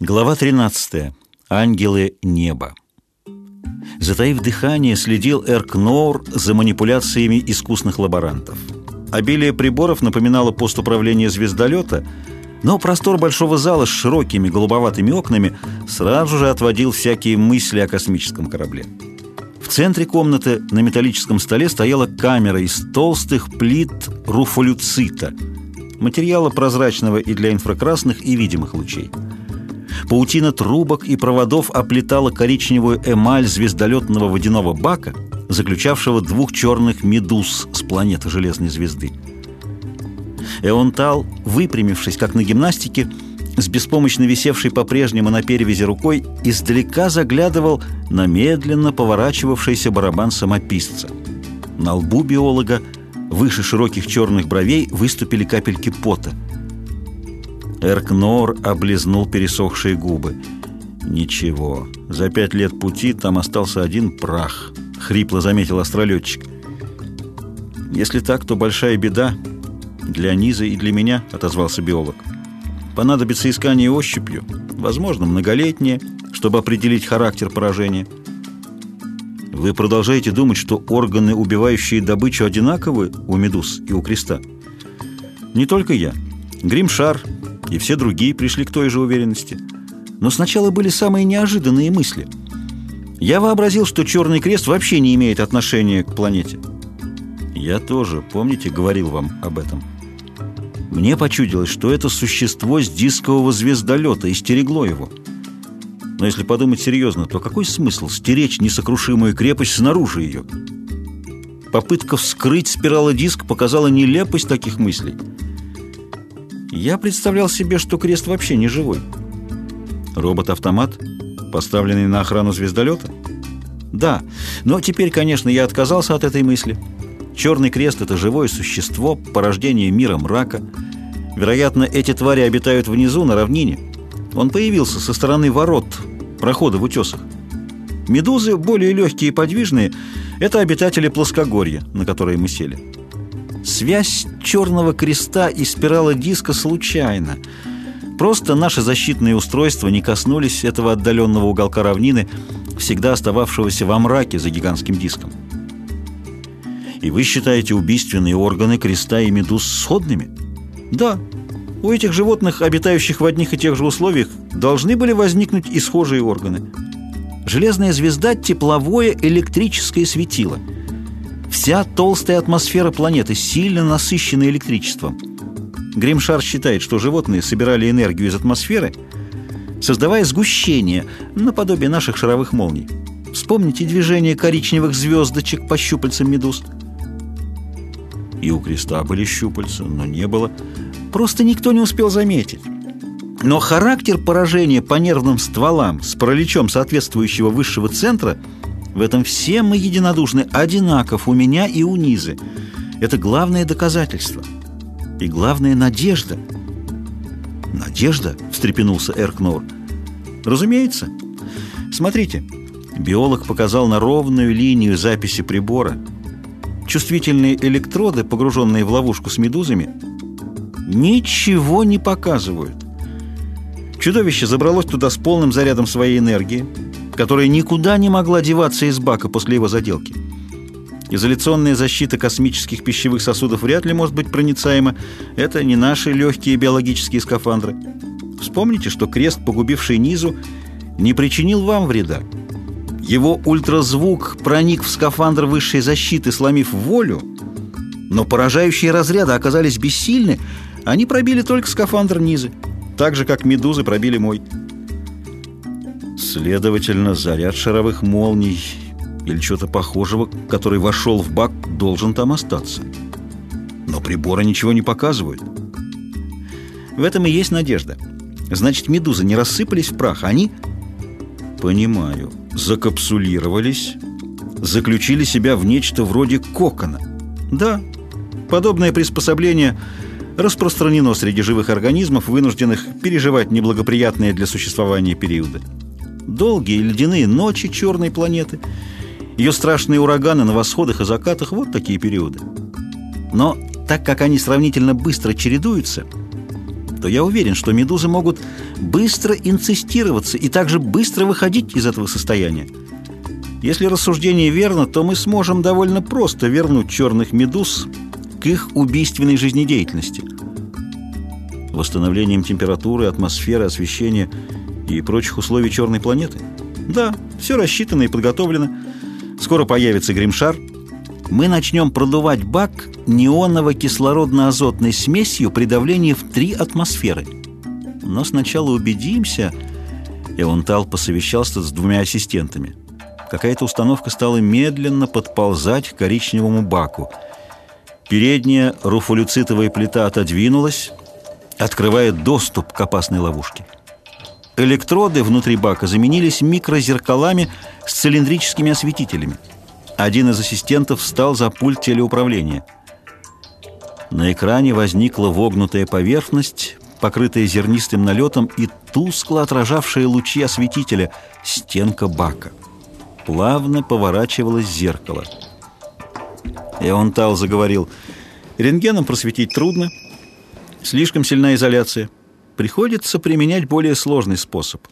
Глава 13. Ангелы неба. Затаив дыхание, следил Эркнор за манипуляциями искусных лаборантов. Обилие приборов напоминало пост управления звездолета, но простор большого зала с широкими голубоватыми окнами сразу же отводил всякие мысли о космическом корабле. В центре комнаты на металлическом столе стояла камера из толстых плит руфолюцита, материала прозрачного и для инфракрасных и видимых лучей. Паутина трубок и проводов оплетала коричневую эмаль звездолетного водяного бака, заключавшего двух черных медуз с планеты Железной звезды. Эонтал, выпрямившись, как на гимнастике, с беспомощно висевшей по-прежнему на перевязи рукой, издалека заглядывал на медленно поворачивавшийся барабан самописца. На лбу биолога, выше широких черных бровей, выступили капельки пота – Эркнор облизнул пересохшие губы. «Ничего, за пять лет пути там остался один прах», — хрипло заметил астролетчик. «Если так, то большая беда для Низы и для меня», — отозвался биолог. «Понадобится искание ощупью, возможно, многолетнее, чтобы определить характер поражения». «Вы продолжаете думать, что органы, убивающие добычу, одинаковы у медуз и у креста?» «Не только я. Гримшар и все другие пришли к той же уверенности. Но сначала были самые неожиданные мысли. Я вообразил, что Черный Крест вообще не имеет отношения к планете. Я тоже, помните, говорил вам об этом. Мне почудилось, что это существо с дискового звездолета и стерегло его. Но если подумать серьезно, то какой смысл стеречь несокрушимую крепость снаружи ее? Попытка вскрыть спиралодиск показала нелепость таких мыслей – я представлял себе, что крест вообще не живой. Робот-автомат, поставленный на охрану звездолета? Да, но теперь, конечно, я отказался от этой мысли. Черный крест — это живое существо, порождение мира мрака. Вероятно, эти твари обитают внизу, на равнине. Он появился со стороны ворот, прохода в утесах. Медузы, более легкие и подвижные, это обитатели плоскогорья, на которые мы сели. Связь черного креста и спирала диска случайна. Просто наши защитные устройства не коснулись этого отдаленного уголка равнины, всегда остававшегося во мраке за гигантским диском. И вы считаете убийственные органы креста и медуз сходными? Да. У этих животных, обитающих в одних и тех же условиях, должны были возникнуть и схожие органы. Железная звезда – тепловое электрическое светило – Вся толстая атмосфера планеты сильно насыщена электричеством. Гримшар считает, что животные собирали энергию из атмосферы, создавая сгущение, наподобие наших шаровых молний. Вспомните движение коричневых звездочек по щупальцам медуз. И у креста были щупальца, но не было. Просто никто не успел заметить. Но характер поражения по нервным стволам с параличом соответствующего высшего центра – в этом все мы единодушны, одинаков у меня и у Низы. Это главное доказательство. И главная надежда. «Надежда?» – встрепенулся Эркнор. «Разумеется. Смотрите». Биолог показал на ровную линию записи прибора. Чувствительные электроды, погруженные в ловушку с медузами, ничего не показывают. Чудовище забралось туда с полным зарядом своей энергии – которая никуда не могла деваться из бака после его заделки. Изоляционная защита космических пищевых сосудов вряд ли может быть проницаема. Это не наши легкие биологические скафандры. Вспомните, что крест, погубивший низу, не причинил вам вреда. Его ультразвук проник в скафандр высшей защиты, сломив волю, но поражающие разряды оказались бессильны, они пробили только скафандр низы, так же, как медузы пробили мой. Следовательно, заряд шаровых молний или чего-то похожего, который вошел в бак, должен там остаться. Но приборы ничего не показывают. В этом и есть надежда. Значит, медузы не рассыпались в прах, они... Понимаю. Закапсулировались, заключили себя в нечто вроде кокона. Да, подобное приспособление распространено среди живых организмов, вынужденных переживать неблагоприятные для существования периоды долгие ледяные ночи черной планеты, ее страшные ураганы на восходах и закатах – вот такие периоды. Но так как они сравнительно быстро чередуются, то я уверен, что медузы могут быстро инцистироваться и также быстро выходить из этого состояния. Если рассуждение верно, то мы сможем довольно просто вернуть черных медуз к их убийственной жизнедеятельности. Восстановлением температуры, атмосферы, освещения и прочих условий черной планеты? Да, все рассчитано и подготовлено. Скоро появится гримшар. Мы начнем продувать бак неоново-кислородно-азотной смесью при давлении в три атмосферы. Но сначала убедимся... Эонтал посовещался с двумя ассистентами. Какая-то установка стала медленно подползать к коричневому баку. Передняя руфолюцитовая плита отодвинулась, открывая доступ к опасной ловушке. Электроды внутри бака заменились микрозеркалами с цилиндрическими осветителями. Один из ассистентов встал за пульт телеуправления. На экране возникла вогнутая поверхность, покрытая зернистым налетом и тускло отражавшая лучи осветителя, стенка бака. Плавно поворачивалось зеркало. Эонтал заговорил, «Рентгеном просветить трудно, слишком сильна изоляция. Приходится применять более сложный способ».